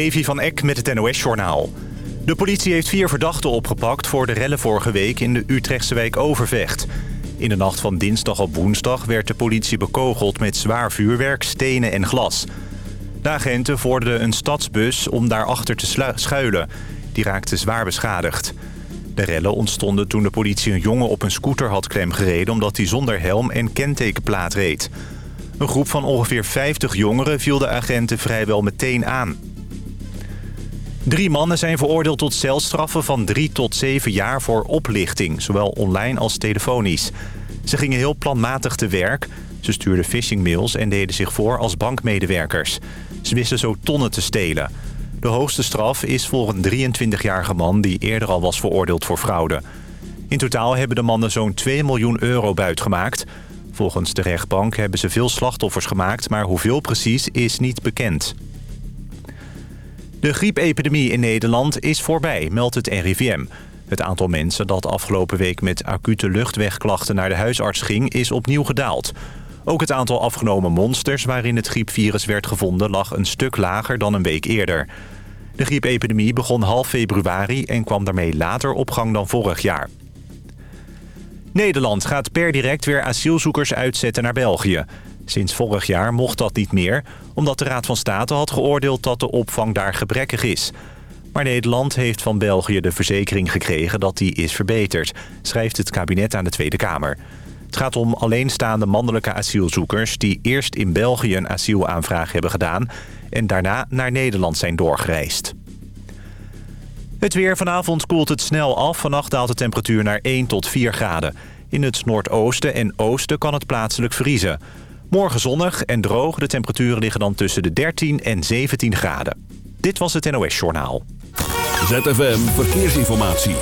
Evi van Eck met het NOS-journaal. De politie heeft vier verdachten opgepakt voor de rellen vorige week in de Utrechtse wijk Overvecht. In de nacht van dinsdag op woensdag werd de politie bekogeld met zwaar vuurwerk, stenen en glas. De agenten vorderden een stadsbus om daarachter te schuilen. Die raakte zwaar beschadigd. De rellen ontstonden toen de politie een jongen op een scooter had klemgereden... omdat hij zonder helm en kentekenplaat reed. Een groep van ongeveer 50 jongeren viel de agenten vrijwel meteen aan. Drie mannen zijn veroordeeld tot celstraffen van drie tot zeven jaar voor oplichting, zowel online als telefonisch. Ze gingen heel planmatig te werk. Ze stuurden phishingmails en deden zich voor als bankmedewerkers. Ze wisten zo tonnen te stelen. De hoogste straf is voor een 23-jarige man die eerder al was veroordeeld voor fraude. In totaal hebben de mannen zo'n 2 miljoen euro buitgemaakt. Volgens de rechtbank hebben ze veel slachtoffers gemaakt, maar hoeveel precies is niet bekend. De griepepidemie in Nederland is voorbij, meldt het RIVM. Het aantal mensen dat afgelopen week met acute luchtwegklachten naar de huisarts ging... is opnieuw gedaald. Ook het aantal afgenomen monsters waarin het griepvirus werd gevonden... lag een stuk lager dan een week eerder. De griepepidemie begon half februari en kwam daarmee later op gang dan vorig jaar. Nederland gaat per direct weer asielzoekers uitzetten naar België. Sinds vorig jaar mocht dat niet meer, omdat de Raad van State had geoordeeld dat de opvang daar gebrekkig is. Maar Nederland heeft van België de verzekering gekregen dat die is verbeterd, schrijft het kabinet aan de Tweede Kamer. Het gaat om alleenstaande mannelijke asielzoekers die eerst in België een asielaanvraag hebben gedaan en daarna naar Nederland zijn doorgereisd. Het weer vanavond koelt het snel af. Vannacht daalt de temperatuur naar 1 tot 4 graden. In het noordoosten en oosten kan het plaatselijk vriezen. Morgen zonnig en droog. De temperaturen liggen dan tussen de 13 en 17 graden. Dit was het NOS Journaal. ZFM Verkeersinformatie.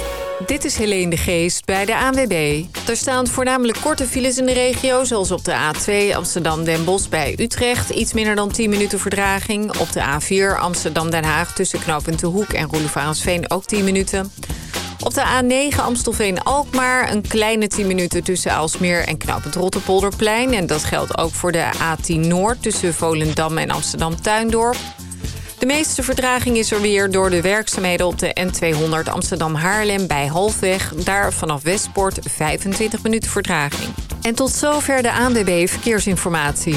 Dit is Helene de Geest bij de ANWB. Er staan voornamelijk korte files in de regio... zoals op de A2 Amsterdam-Den Bosch bij Utrecht. Iets minder dan 10 minuten verdraging. Op de A4 Amsterdam-Den Haag tussen knooppunt De Hoek en Roelevarensveen ook 10 minuten. Op de A9 Amstelveen-Alkmaar een kleine 10 minuten tussen Aalsmeer en knooppunt Rotterpolderplein. En dat geldt ook voor de A10 Noord tussen Volendam en Amsterdam-Tuindorp. De meeste vertraging is er weer door de werkzaamheden op de N200 Amsterdam-Haarlem bij Halfweg. Daar vanaf Westpoort 25 minuten vertraging. En tot zover de ANWB Verkeersinformatie.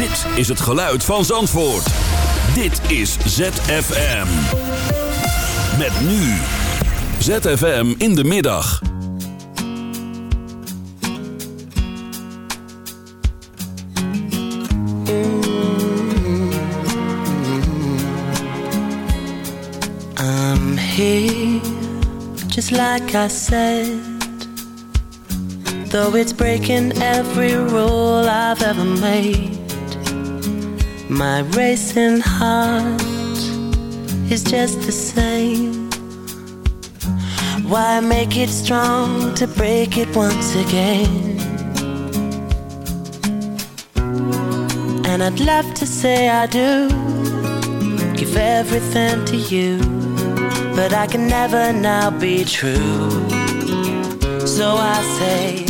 Dit is het geluid van Zandvoort. Dit is ZFM. Met nu. ZFM in de middag. I'm here, just like I said. Though it's breaking every rule I've ever made. My racing heart is just the same. Why make it strong to break it once again? And I'd love to say I do give everything to you, but I can never now be true. So I say,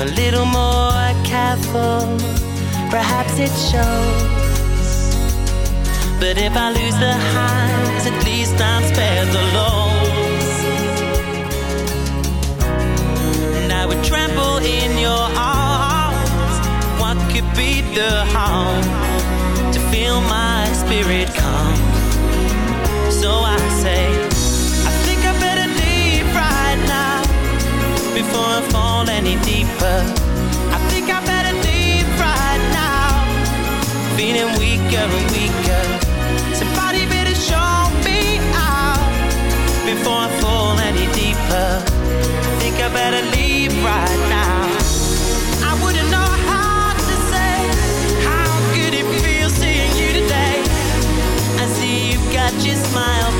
a little more careful, perhaps it shows. But if I lose the highs, at least I'm spared the lows. And I would trample in your arms. What could be the harm to feel my spirit calm? So I say, I think I better leave right now before I fall. Fall any deeper. I think I better leave right now. Feeling weaker and weaker. Somebody better show me out before I fall any deeper. I think I better leave right now. I wouldn't know how to say how good it feels seeing you today. I see you got your smile.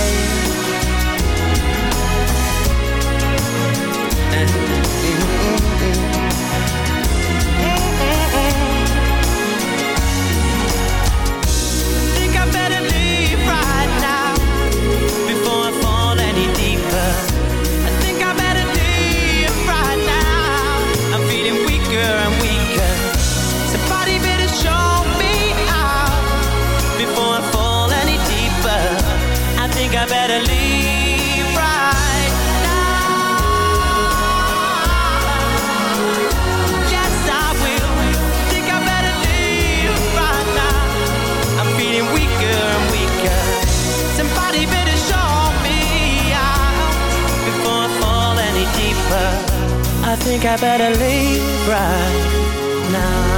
think I better leave right now.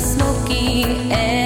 smoky air.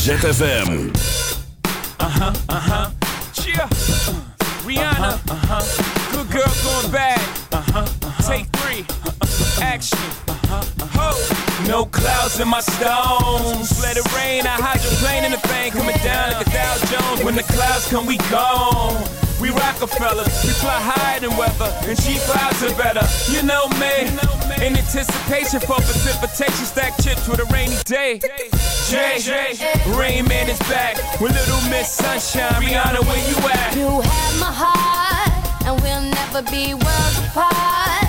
ZFM. Uh-huh, uh-huh. Yeah. Rihanna. Uh-huh. Good girl going bad. Uh-huh. Take 3 Action. Ho. No clouds in my stones. Let it rain. I hide your plane in the bank. Coming down like a Dow Jones. When the clouds come, we gone. We Rockefeller. We fly higher than weather. And she flies are better. You know me. You know me. In anticipation for precipitation, stack chips with a rainy day. Jay, Jay, Rain Man is back with Little Miss Sunshine. Rihanna, where you at? You have my heart, and we'll never be worlds apart.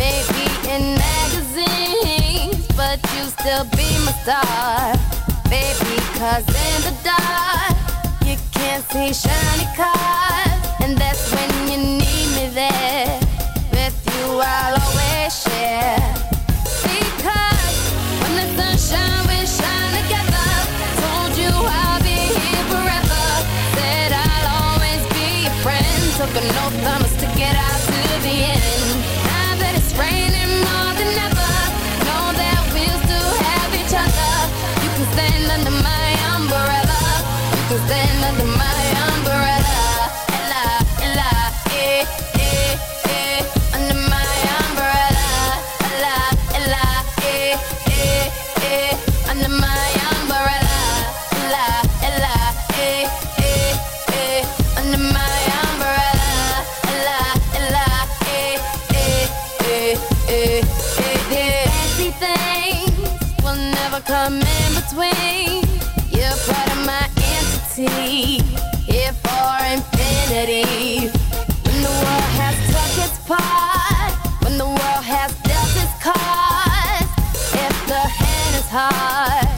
Maybe in magazines, but you still be my star. Baby, cause in the dark, you can't see shiny cars. And that's when you need me there. With you, I'll fresh. Because when the sunshine. hard.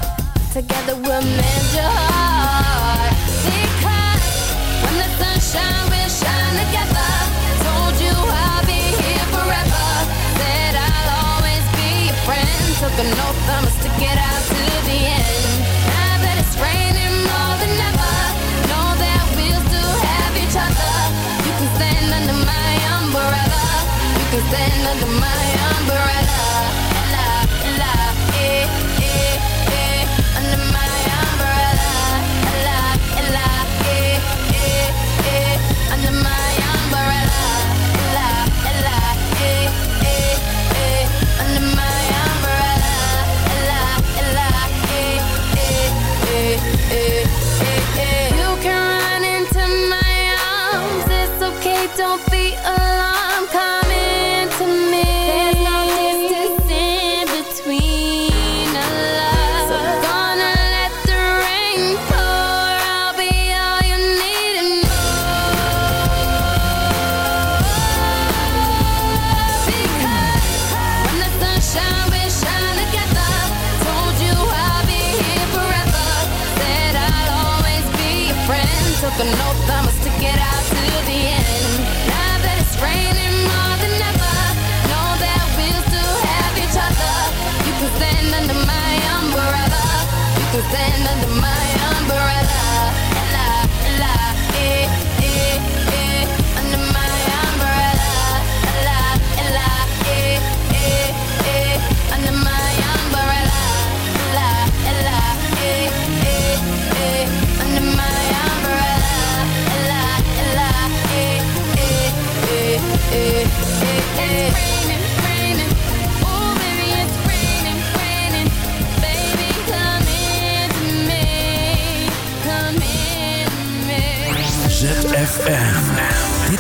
Together we'll mend your heart. Because when the sunshine will shine together. Told you I'll be here forever. Said I'll always be your friend. Took an oath, I'ma stick it out to the end. Now that it's raining more than ever, know that we'll still have each other. You can stand under my umbrella. You can stand under my umbrella.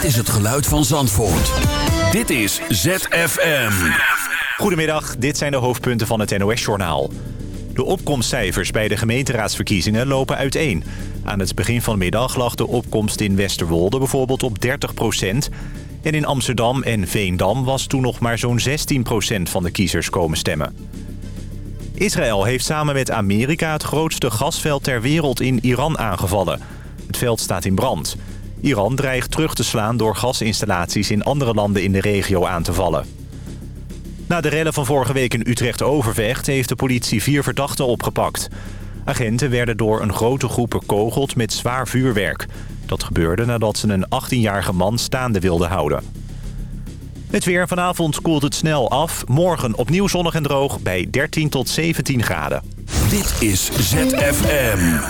Dit is het geluid van Zandvoort. Dit is ZFM. Goedemiddag, dit zijn de hoofdpunten van het NOS-journaal. De opkomstcijfers bij de gemeenteraadsverkiezingen lopen uiteen. Aan het begin van de middag lag de opkomst in Westerwolde bijvoorbeeld op 30% En in Amsterdam en Veendam was toen nog maar zo'n 16% van de kiezers komen stemmen. Israël heeft samen met Amerika het grootste gasveld ter wereld in Iran aangevallen. Het veld staat in brand. Iran dreigt terug te slaan door gasinstallaties in andere landen in de regio aan te vallen. Na de rellen van vorige week in Utrecht-Overvecht heeft de politie vier verdachten opgepakt. Agenten werden door een grote groep bekogeld met zwaar vuurwerk. Dat gebeurde nadat ze een 18-jarige man staande wilden houden. Het weer vanavond koelt het snel af. Morgen opnieuw zonnig en droog bij 13 tot 17 graden. Dit is ZFM.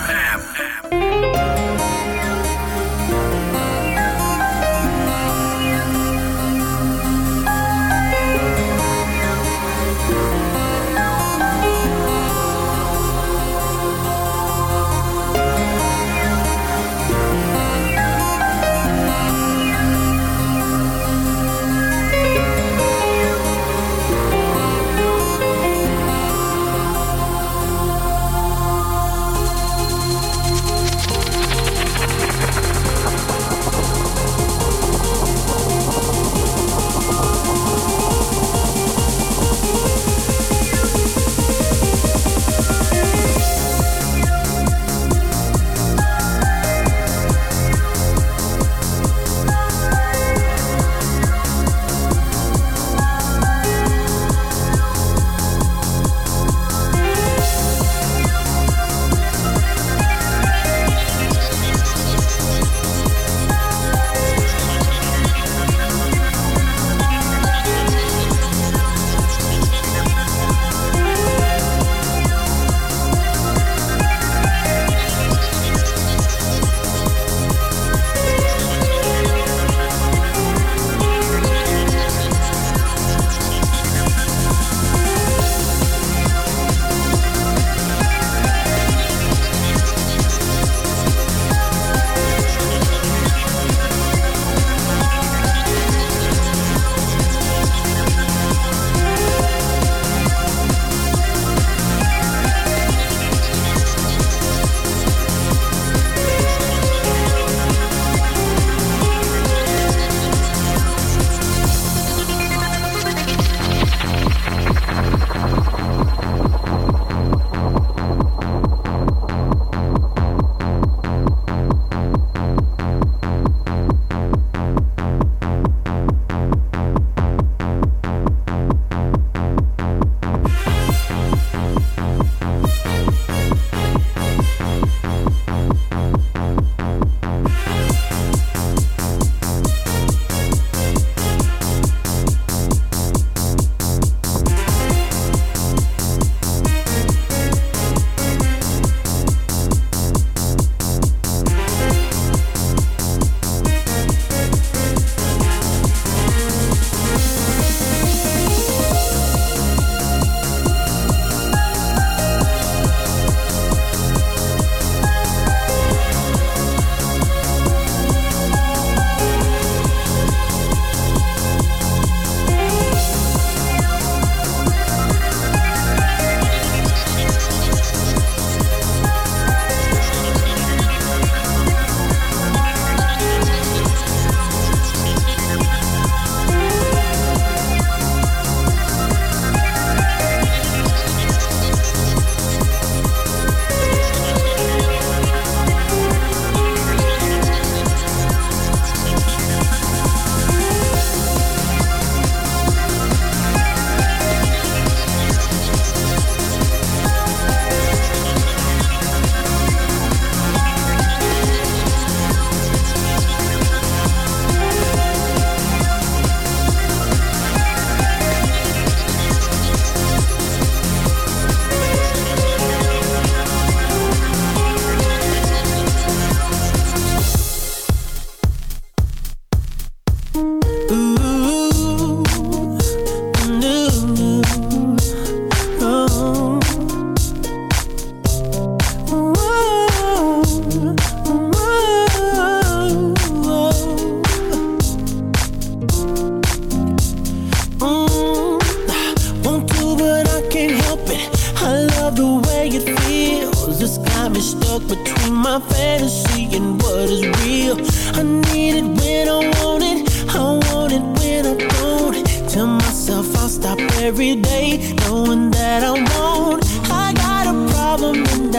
I need it when I want it. I want it when I don't. Tell myself I'll stop every day, knowing that I won't. I got a problem and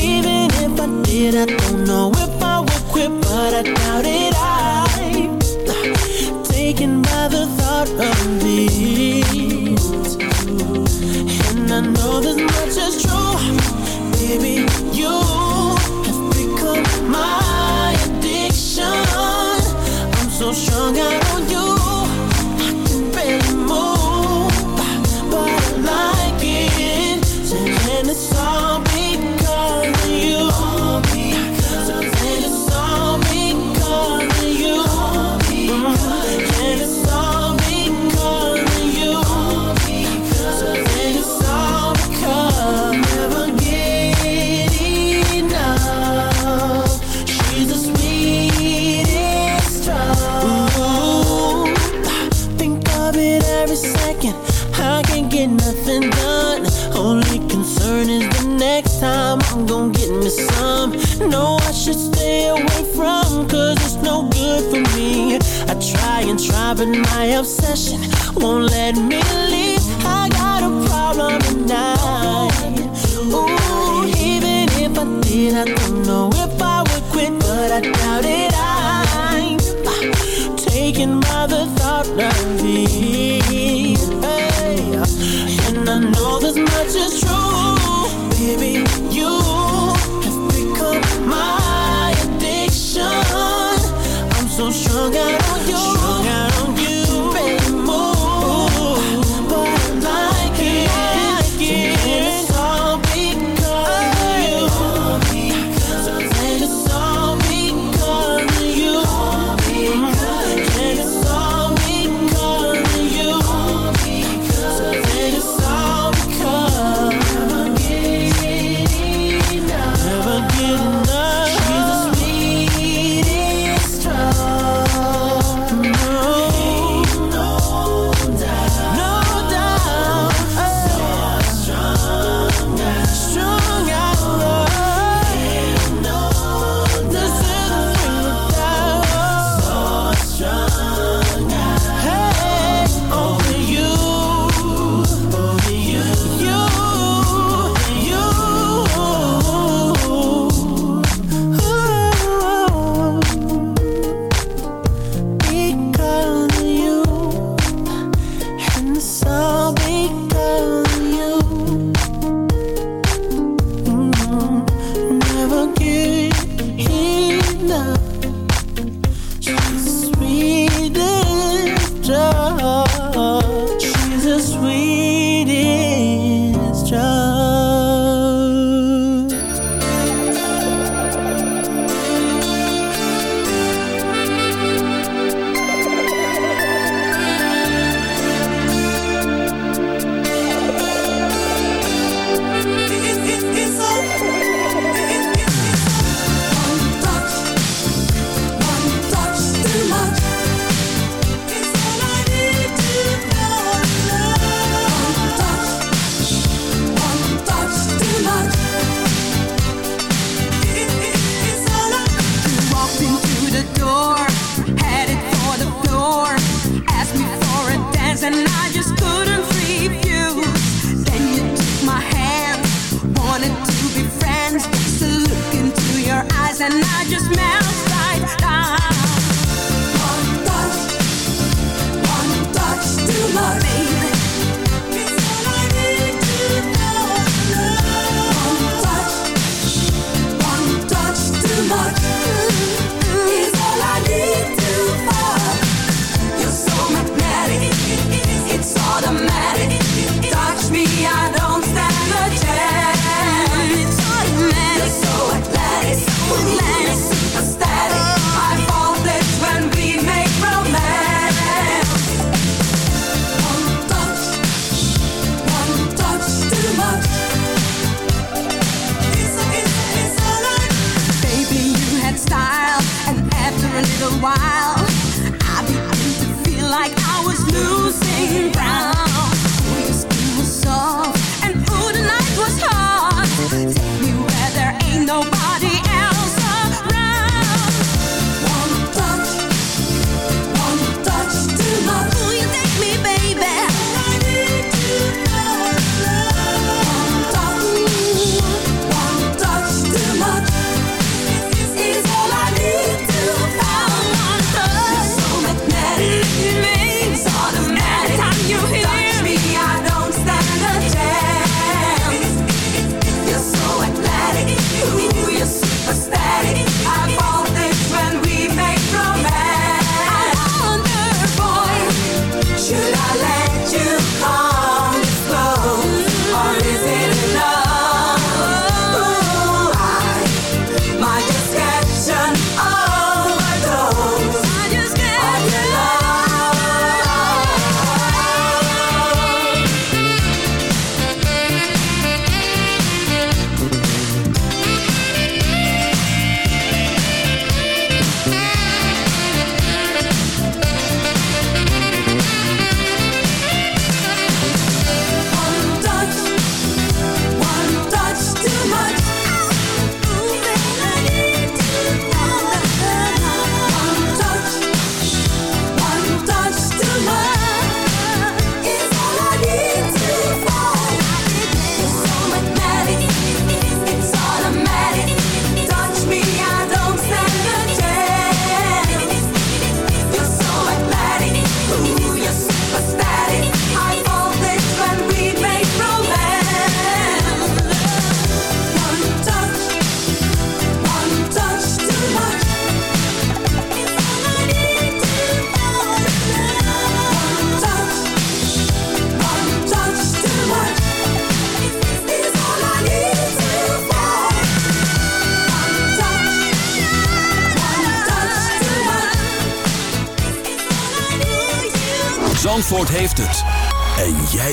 Even if I did, obsession. Won't let me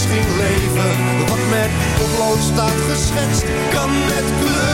Ging leven. Wat met potlood staat geschetst, kan met kleur